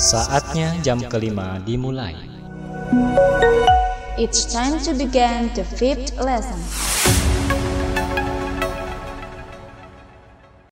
Saatnya jam kelima dimulai. It's time to begin the fifth lesson.